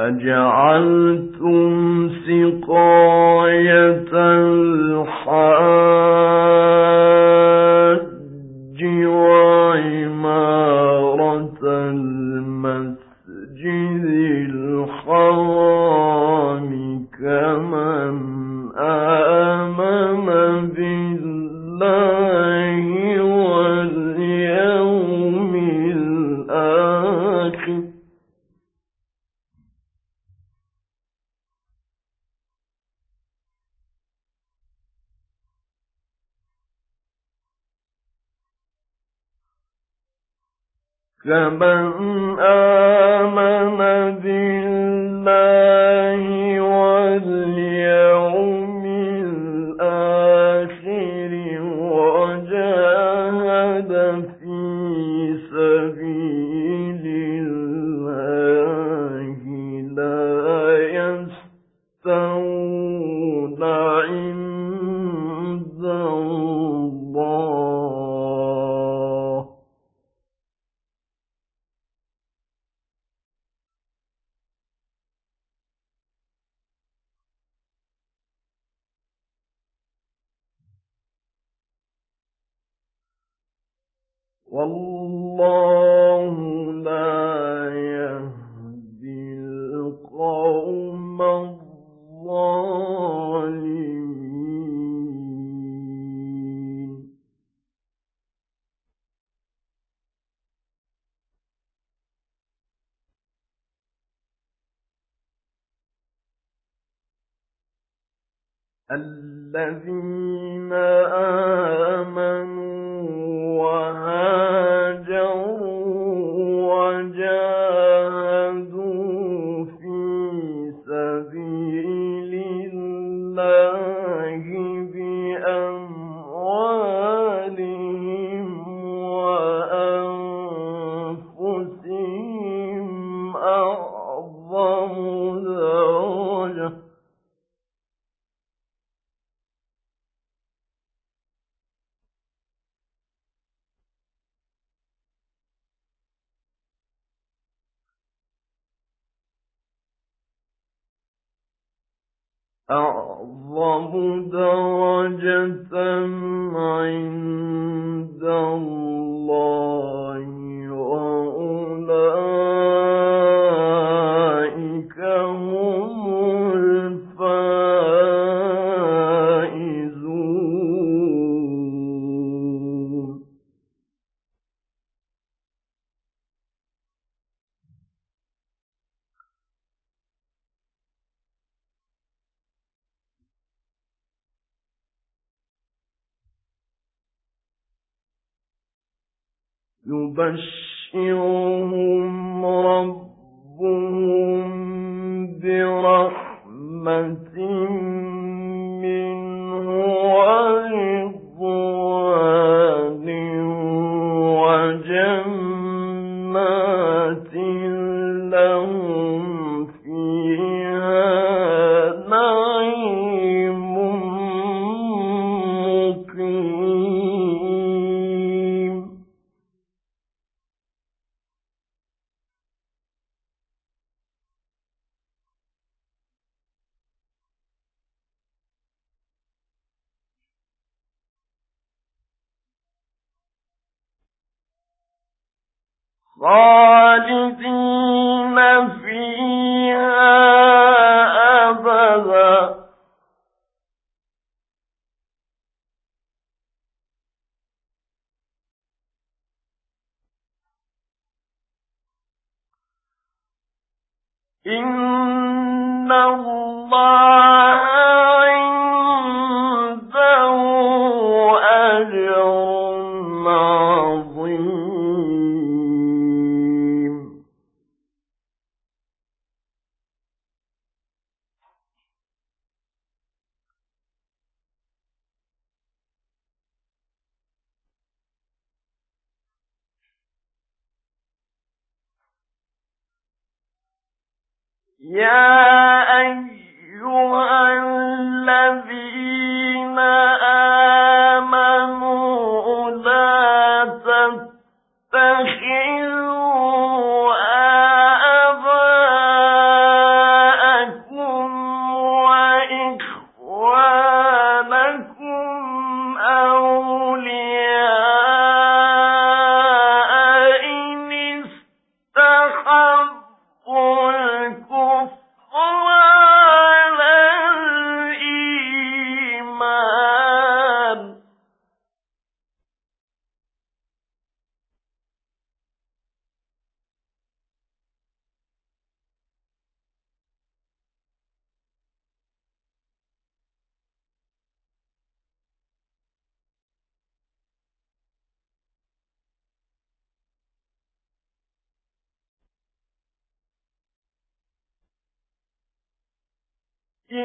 أجعلتم سقاية الحاج وعمارة المسجد الحرام كمن آمن بالله واليوم الآخر كمن آمن بالله والله لا يهدي القوم الظالمين. الذين أعظم درجة عند الله. يبشرهم ربهم إن الله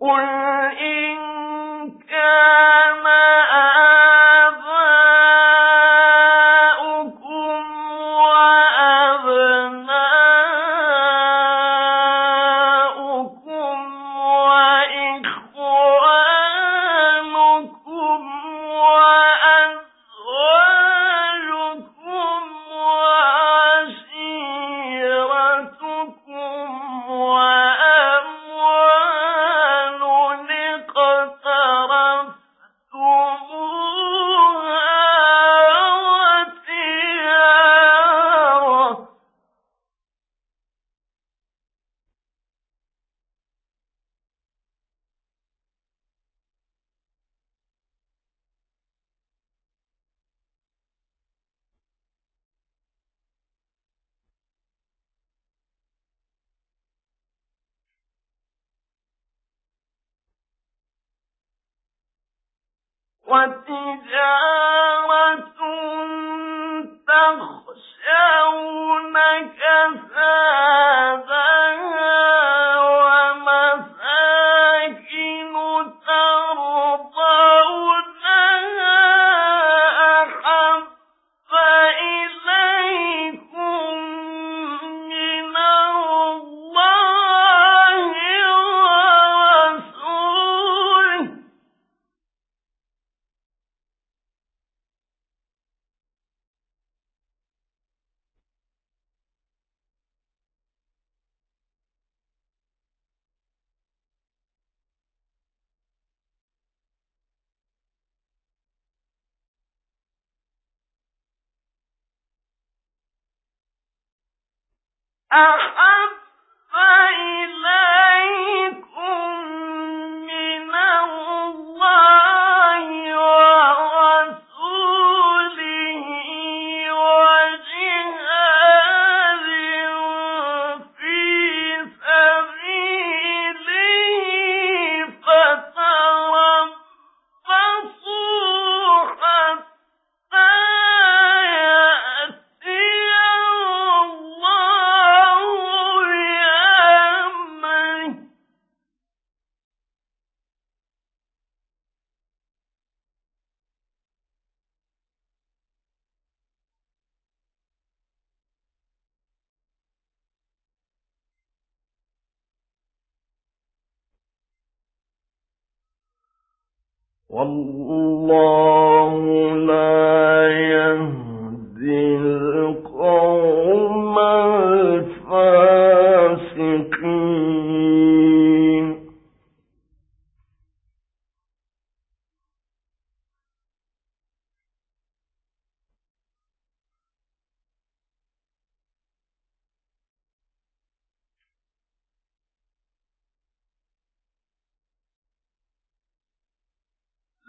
قل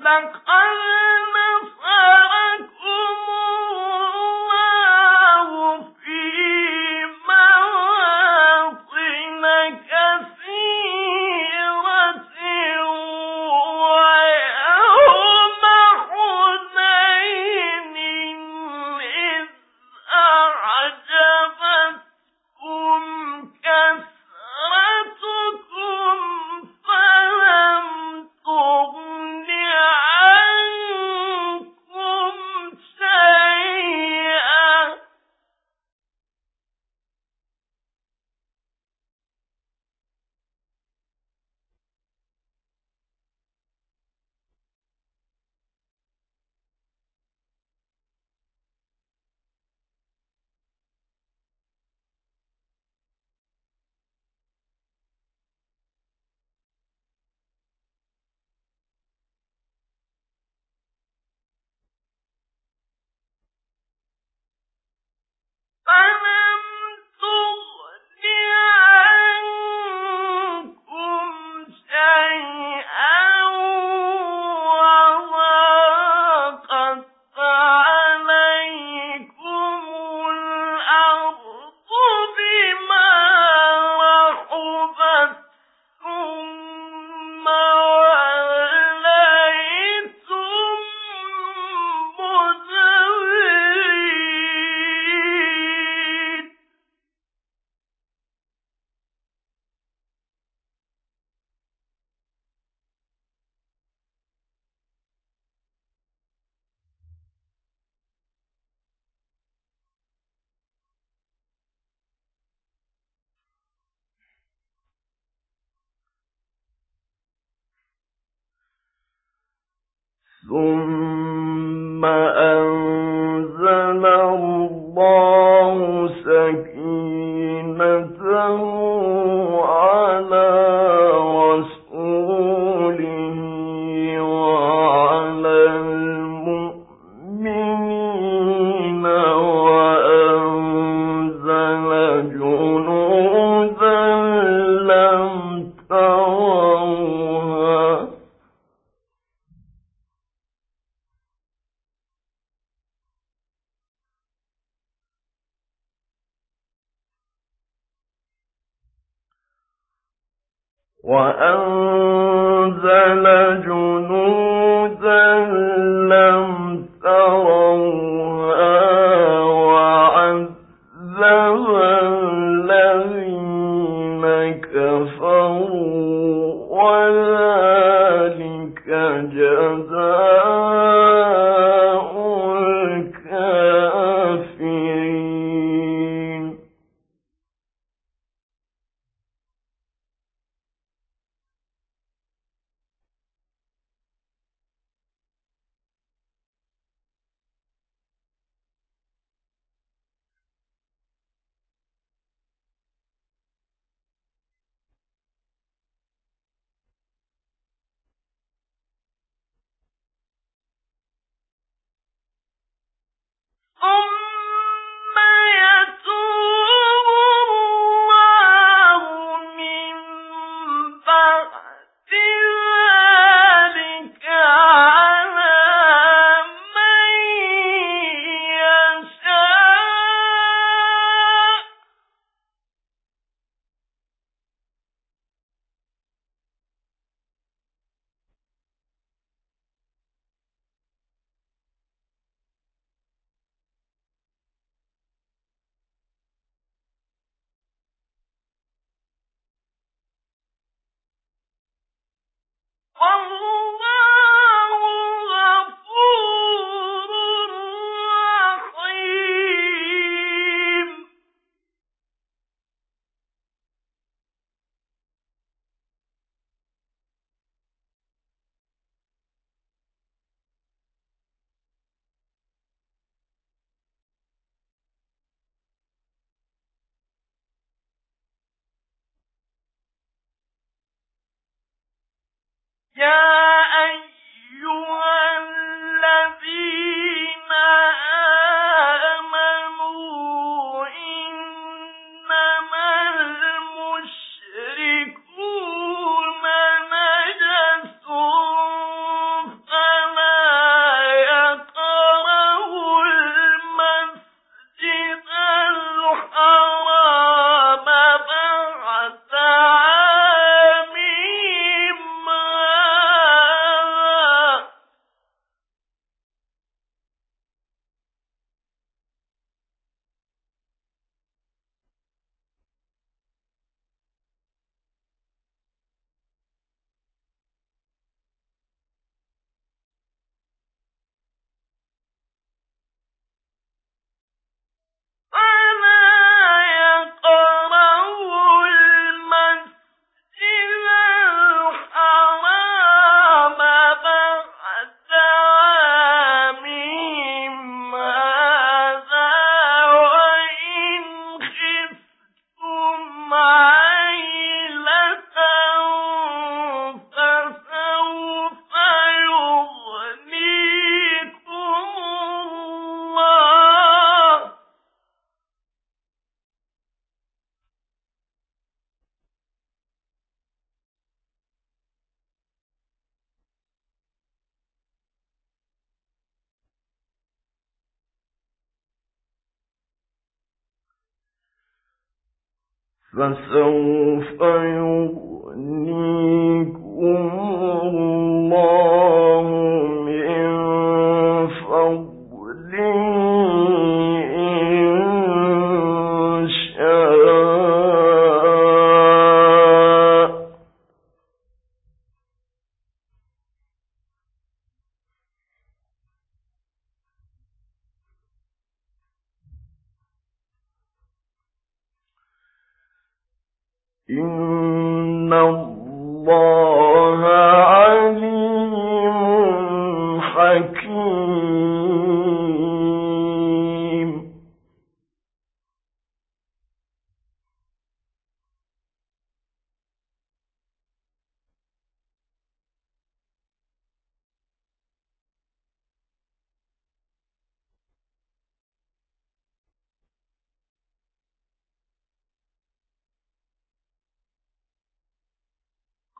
لقد نصركم ثم أنزل وأنزل أم يا فسوف يغنيكم الله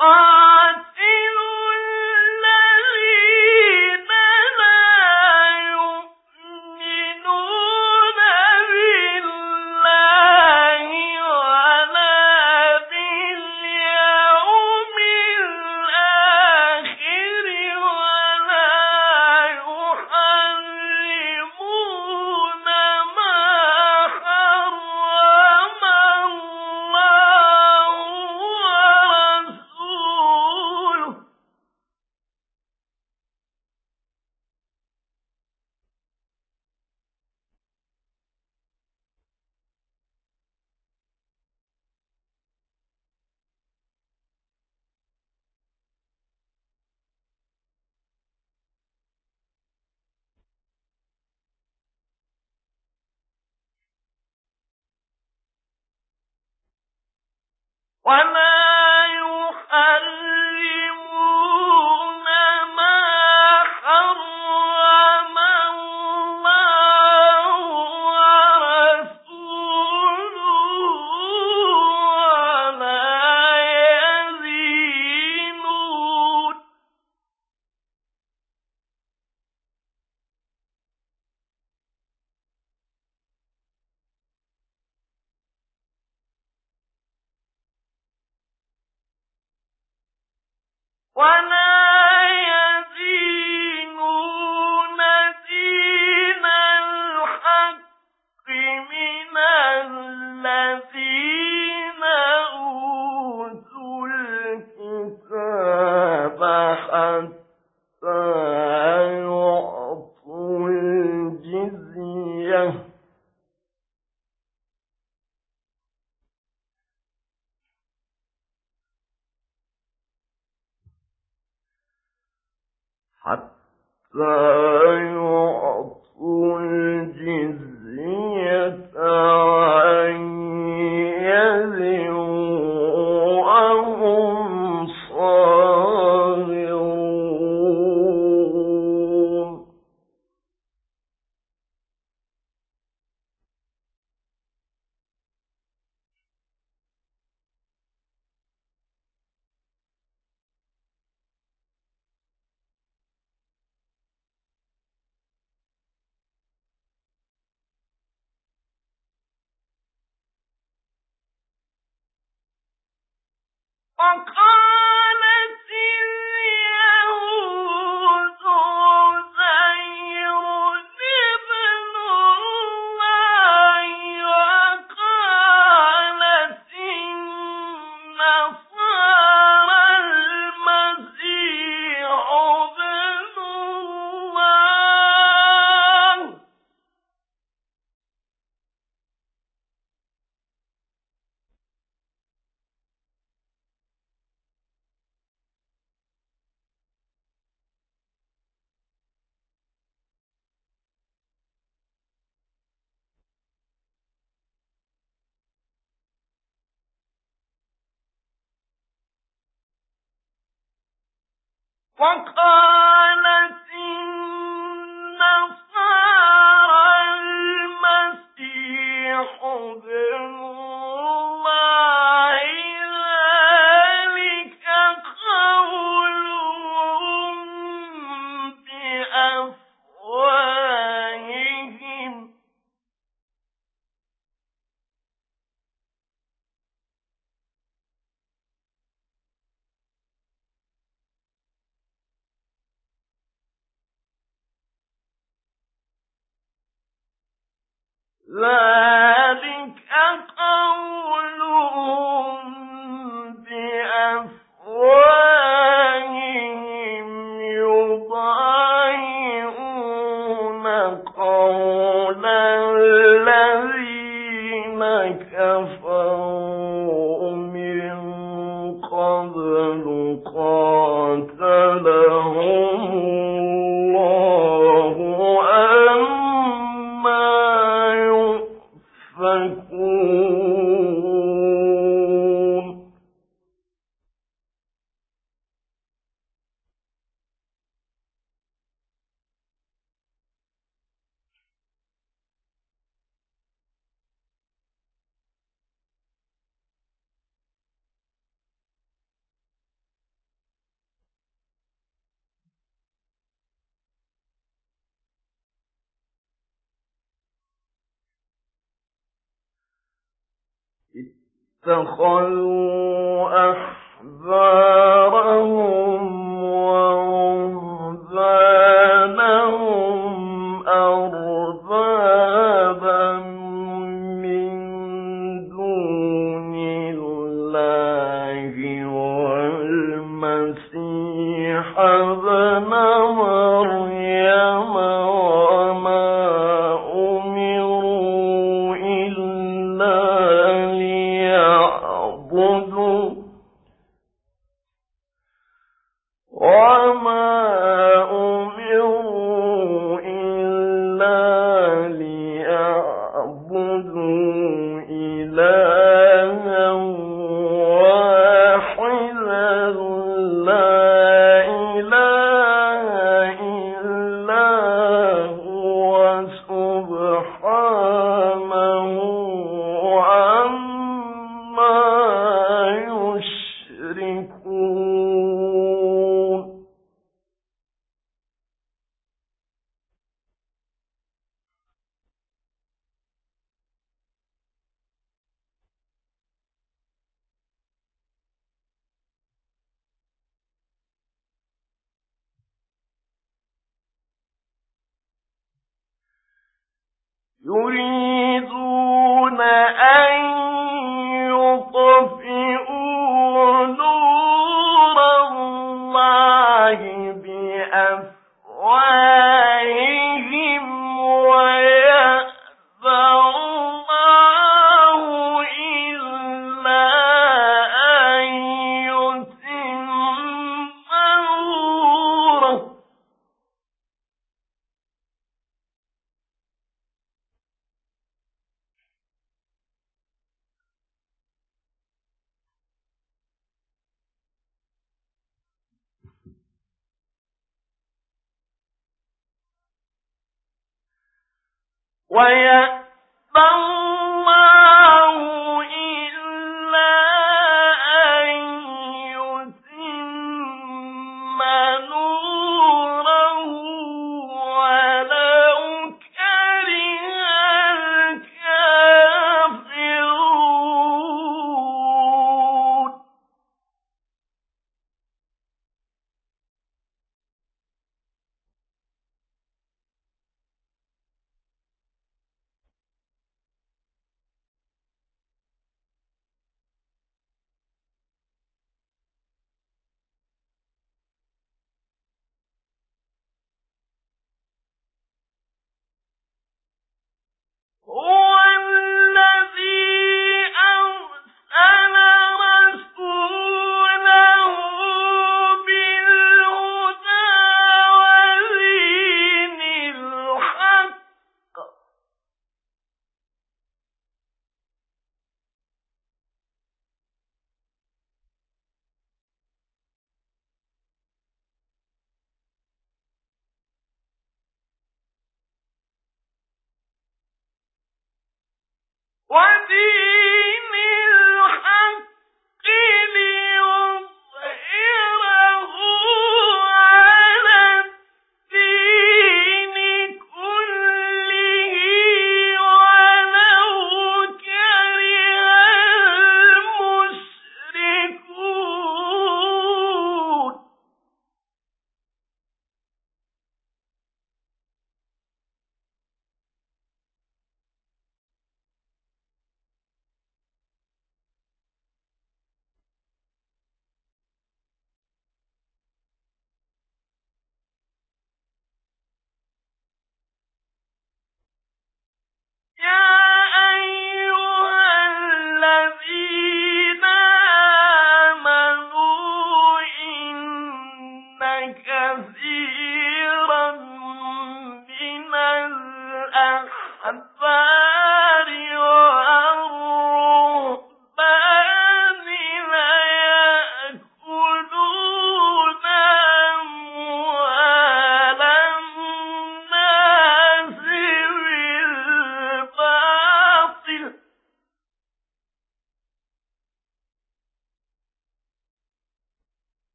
آه وما on النصارى المسيح ابن أحبارهم يريدون ويأبى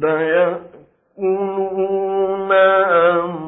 صدق الله